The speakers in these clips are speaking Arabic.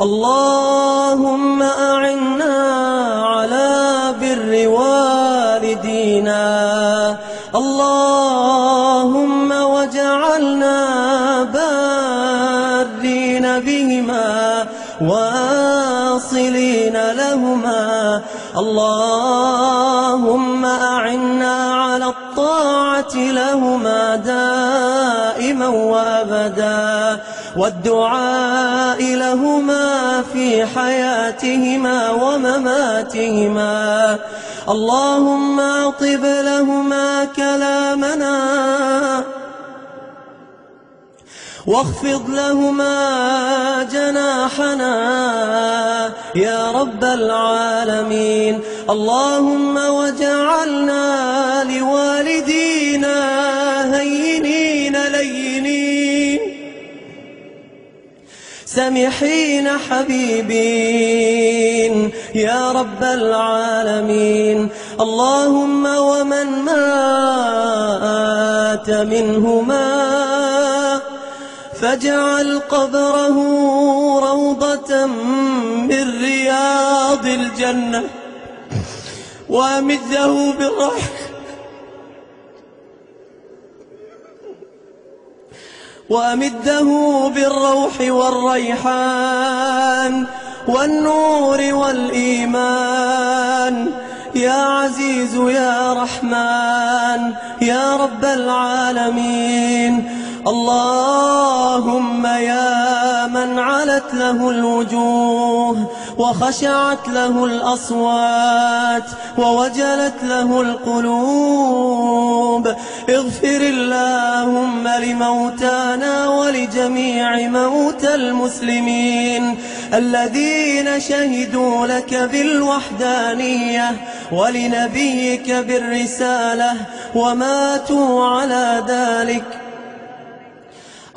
اللهم أعنا على بر والدينا. اللهم واجعلنا بارين بهما واصلين لهما. اللهم أعنا على الطاعة لهما وأبدا والدعاء لهما في حياتهما ومماتهما. اللهم أطب لهما كلامنا واخفض لهما جناحنا. يا رب العالمين اللهم وجعلنا لوالدينا سمحين حبيبين. يا رب العالمين. اللهم ومن مات منهما فاجعل قبره روضة من رياض الجنة. وامده بالرحمة. وأمده بالروح والريحان والنور والإيمان. يا عزيز يا رحمن يا رب العالمين. اللهم يا علت له الوجوه وخشعت له الأصوات ووجلت له القلوب. اغفر اللهم لموتانا ولجميع موتى المسلمين الذين شهدوا لك بالوحدانية ولنبيك بالرسالة وماتوا على ذلك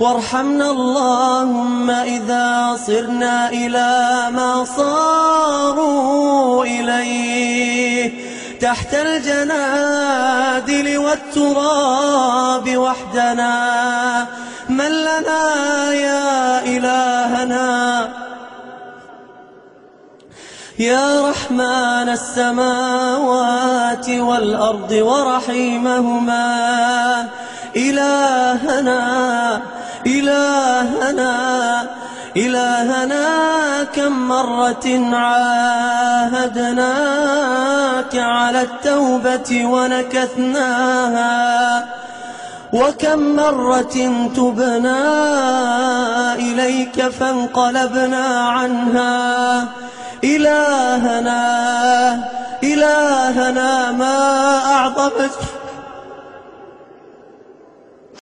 وارحمنا اللهم إذا صرنا إلى ما صاروا إليه. تحت الجنادل والتراب وحدنا. من لنا يا إلهنا؟ يا رحمن السماوات والأرض ورحيمهما. إلهنا إلهنا إلهنا كم مرة عاهدناك على التوبة ونكثناها وكم مرة تبنا إليك فانقلبنا عنها. إلهنا إلهنا ما أعظمك